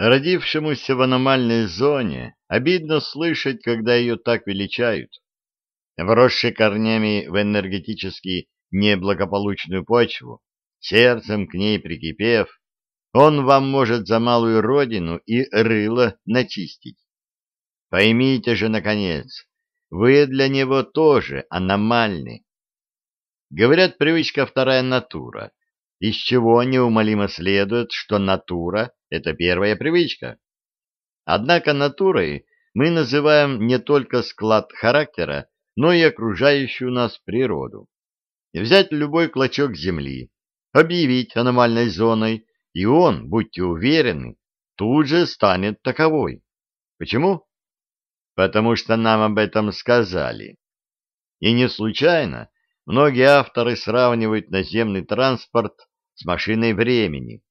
Родившемуся в аномальной зоне обидно слышать, когда ее так величают. Вросший корнями в энергетически неблагополучную почву, сердцем к ней прикипев, он вам может за малую родину и рыло начистить. Поймите же, наконец, вы для него тоже аномальны. Говорят, привычка вторая натура, из чего неумолимо следует, что натура — это первая привычка. Однако натурой мы называем не только склад характера, но и окружающую нас природу. Взять любой клочок земли, объявить аномальной зоной, и он, будьте уверены, тут же станет таковой. Почему? Потому что нам об этом сказали. И не случайно многие авторы сравнивают наземный транспорт с машиной времени.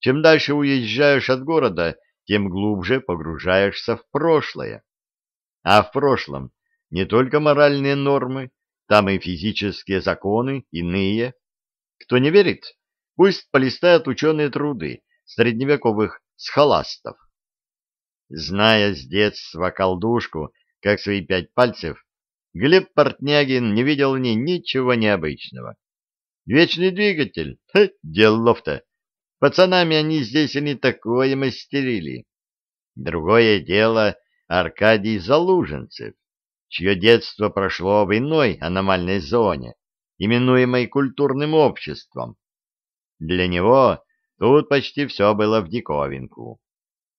Чем дальше уезжаешь от города, тем глубже погружаешься в прошлое. А в прошлом не только моральные нормы, там и физические законы, иные. Кто не верит, пусть полистают ученые труды средневековых схоластов. Зная с детства колдушку, как свои пять пальцев, Глеб Портнягин не видел в ней ничего необычного. Вечный двигатель, делов-то. Пацанами они здесь и не такое мастерили. Другое дело Аркадий Залуженцев, чье детство прошло в иной аномальной зоне, именуемой культурным обществом. Для него тут почти все было в диковинку.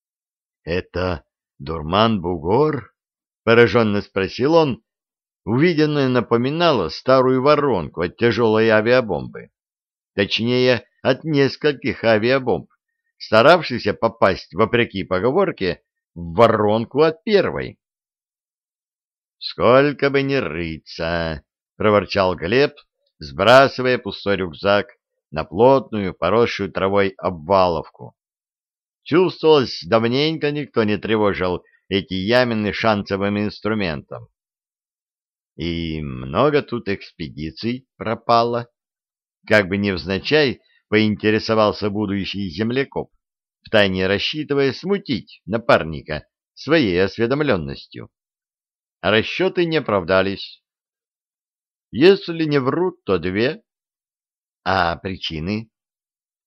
— Это Дурман-Бугор? — пораженно спросил он. Увиденное напоминало старую воронку от тяжелой авиабомбы. Точнее, от нескольких авиабомб, старавшихся попасть, вопреки поговорке, в воронку от первой. «Сколько бы ни рыться!» — проворчал Глеб, сбрасывая пустой рюкзак на плотную, поросшую травой обваловку. Чувствовалось, давненько никто не тревожил эти ямины шансовым инструментом. И много тут экспедиций пропало. Как бы невзначай поинтересовался будущий землекоп, втайне рассчитывая смутить напарника своей осведомленностью. Расчеты не оправдались. Если не врут, то две. А причины?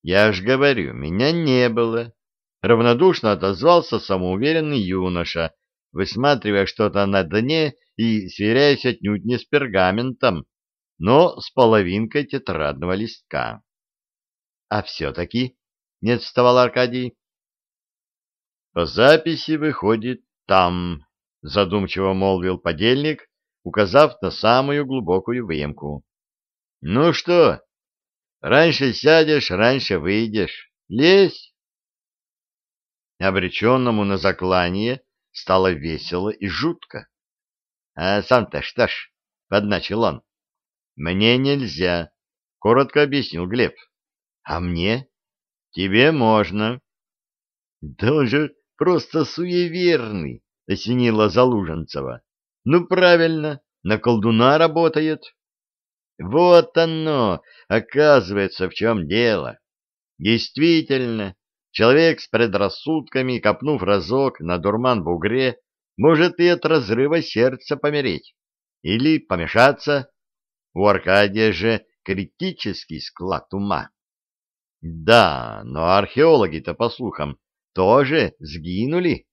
Я ж говорю, меня не было. Равнодушно отозвался самоуверенный юноша, высматривая что-то на дне и сверяясь отнюдь не с пергаментом, но с половинкой тетрадного листка. А все-таки не отставал Аркадий. По записи выходит там, задумчиво молвил подельник, указав на самую глубокую выемку. Ну что, раньше сядешь, раньше выйдешь. Лезь. Обреченному на заклание стало весело и жутко. — А сам-то что ж, — подначил он. — Мне нельзя, — коротко объяснил Глеб. А мне? Тебе можно. Да он же просто суеверный, осенила Залуженцева. Ну, правильно, на колдуна работает. Вот оно, оказывается, в чем дело. Действительно, человек с предрассудками, копнув разок на дурман-бугре, может и от разрыва сердца помереть. Или помешаться. У Аркадия же критический склад ума. Да, но археологи-то, по слухам, тоже сгинули.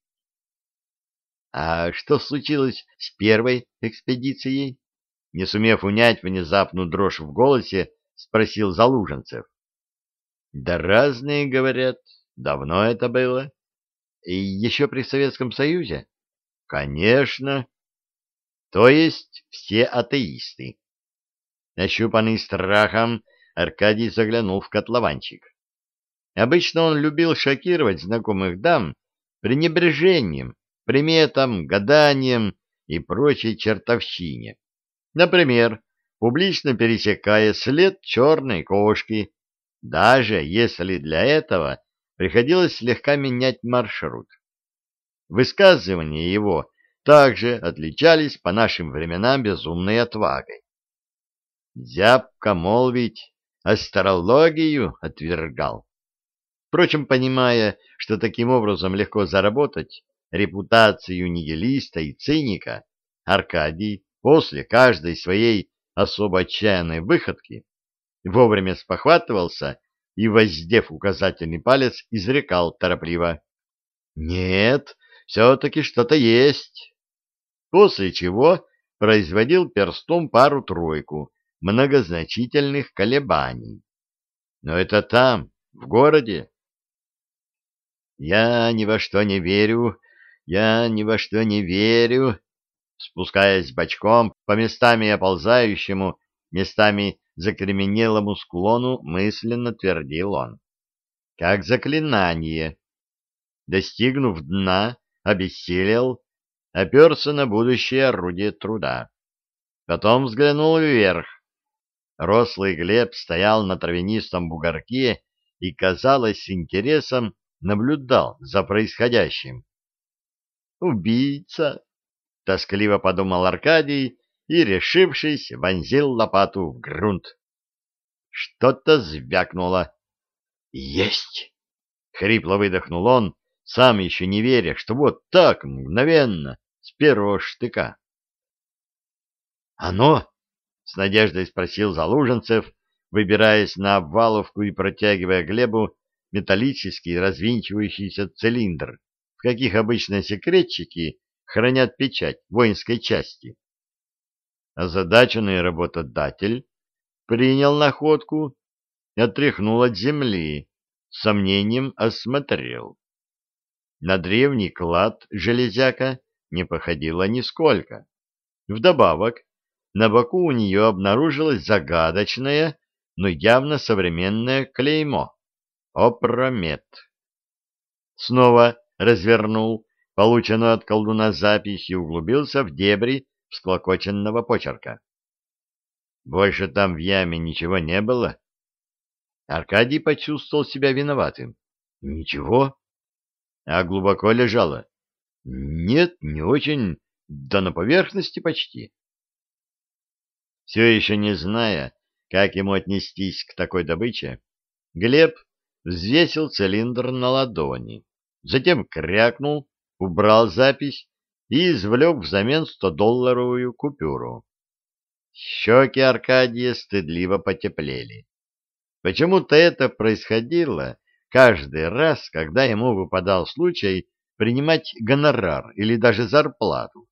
А что случилось с первой экспедицией? Не сумев унять внезапную дрожь в голосе, спросил Залуженцев. Да разные говорят, давно это было. И еще при Советском Союзе? Конечно. То есть все атеисты. Нащупанный страхом, Аркадий заглянул в котлованчик. Обычно он любил шокировать знакомых дам пренебрежением, приметам, гаданием и прочей чертовщине. Например, публично пересекая след черной кошки, даже если для этого приходилось слегка менять маршрут. Высказывания его также отличались по нашим временам безумной отвагой. Зябко молвить, астрологию отвергал. Впрочем, понимая, что таким образом легко заработать репутацию нигилиста и циника, Аркадий после каждой своей особо отчаянной выходки вовремя спохватывался и, воздев указательный палец, изрекал торопливо. «Нет, все-таки что-то есть». После чего производил перстом пару-тройку многозначительных колебаний. Но это там, в городе. «Я ни во что не верю, я ни во что не верю», спускаясь бочком по местами оползающему, местами закременелому склону, мысленно твердил он. Как заклинание. Достигнув дна, обессилел, оперся на будущее орудие труда. Потом взглянул вверх. Рослый Глеб стоял на травянистом бугорке и, казалось, с интересом наблюдал за происходящим. «Убийца!» — тоскливо подумал Аркадий и, решившись, вонзил лопату в грунт. Что-то звякнуло. «Есть!» — хрипло выдохнул он, сам еще не веря, что вот так, мгновенно, с первого штыка. «Оно?» — с надеждой спросил Залуженцев, выбираясь на обваловку и протягивая Глебу металлический развинчивающийся цилиндр, в каких обычно секретчики хранят печать воинской части. Озадаченный работодатель принял находку, отряхнул от земли, с сомнением осмотрел. На древний клад железяка не походила нисколько. Вдобавок, на боку у нее обнаружилось загадочное, но явно современное клеймо — «Опромет». Снова развернул полученную от колдуна запись и углубился в дебри всклокоченного почерка. Больше там в яме ничего не было. Аркадий почувствовал себя виноватым. Ничего. А глубоко лежало. Нет, не очень, да на поверхности почти. Все еще не зная, как ему отнестись к такой добыче, Глеб взвесил цилиндр на ладони, затем крякнул, убрал запись и извлек взамен стодолларовую купюру. Щеки Аркадия стыдливо потеплели. Почему-то это происходило каждый раз, когда ему выпадал случай принимать гонорар или даже зарплату.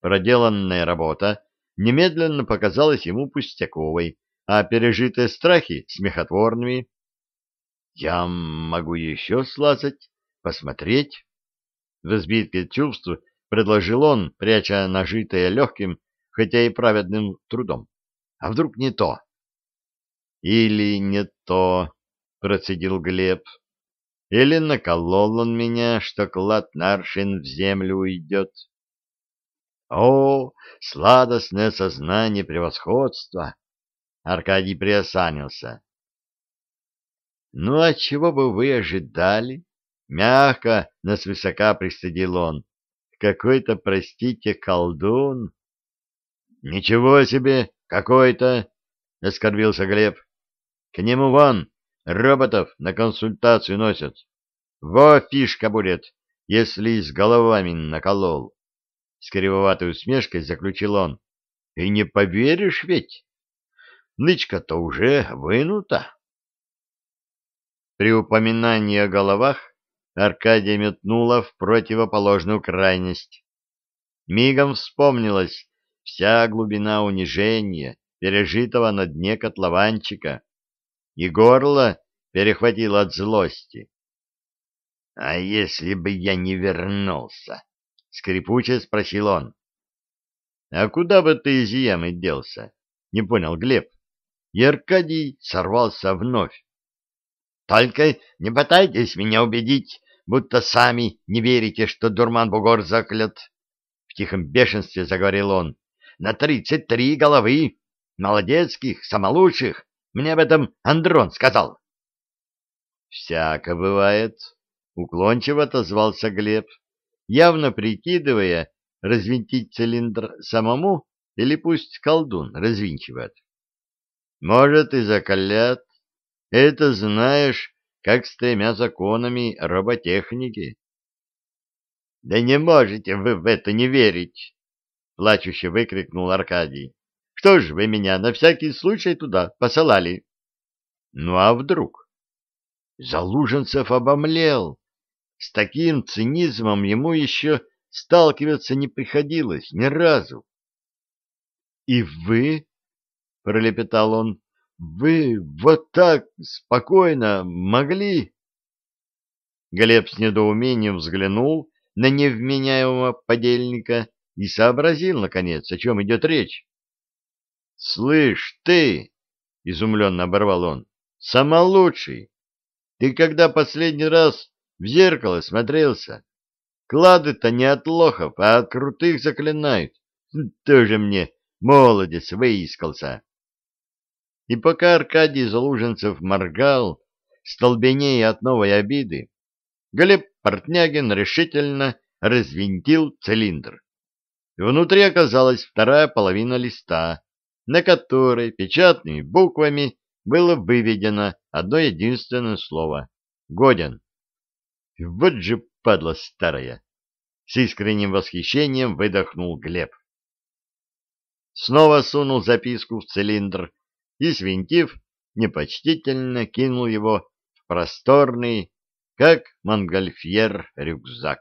Проделанная работа немедленно показалась ему пустяковой, а пережитые страхи — смехотворными. «Я могу еще слазать, посмотреть?» В избитке чувств предложил он, пряча нажитое легким, хотя и праведным трудом. «А вдруг не то?» «Или не то», — процедил Глеб. «Или наколол он меня, что клад Наршин в землю уйдет». «О, сладостное сознание превосходства!» Аркадий приосанился. «Ну, а чего бы вы ожидали?» Мягко, но свысока пристыдил он. «Какой-то, простите, колдун!» «Ничего себе! Какой-то!» — оскорбился Глеб. «К нему вон роботов на консультацию носят. Во фишка будет, если с головами наколол!» С кривоватой усмешкой заключил он. И не поверишь ведь? Нычка-то уже вынута. При упоминании о головах Аркадия метнула в противоположную крайность. Мигом вспомнилась вся глубина унижения, пережитого на дне котлованчика, и горло перехватило от злости. — А если бы я не вернулся? Скрипуче спросил он. А куда бы ты из ямы делся? Не понял Глеб. И Аркадий сорвался вновь. Только не пытайтесь меня убедить, будто сами не верите, что дурман-бугор заклят. В тихом бешенстве заговорил он. На тридцать три головы. Молодецких, самолучших. Мне об этом Андрон сказал. Всяко бывает. Уклончиво отозвался Глеб явно прикидывая, развинтить цилиндр самому или пусть колдун развинчивает. Может, и закалят. Это знаешь, как с тремя законами роботехники. — Да не можете вы в это не верить! — плачуще выкрикнул Аркадий. — Что ж вы меня на всякий случай туда посылали? — Ну а вдруг? Залуженцев обомлел. С таким цинизмом ему еще сталкиваться не приходилось ни разу. — И вы, — пролепетал он, — вы вот так спокойно могли? Глеб с недоумением взглянул на невменяемого подельника и сообразил, наконец, о чем идет речь. — Слышь, ты, — изумленно оборвал он, — самолучший, ты когда последний раз в зеркало смотрелся? Клады-то не от лохов, а от крутых заклинают. Тоже мне молодец выискался. И пока Аркадий Залуженцев моргал, столбенея от новой обиды, Глеб Портнягин решительно развинтил цилиндр. Внутри оказалась вторая половина листа, на которой печатными буквами было выведено одно единственное слово — «Годен». Вот же падла старая! С искренним восхищением выдохнул Глеб. Снова сунул записку в цилиндр и, свинтив, непочтительно кинул его в просторный, как монгольфьер, рюкзак.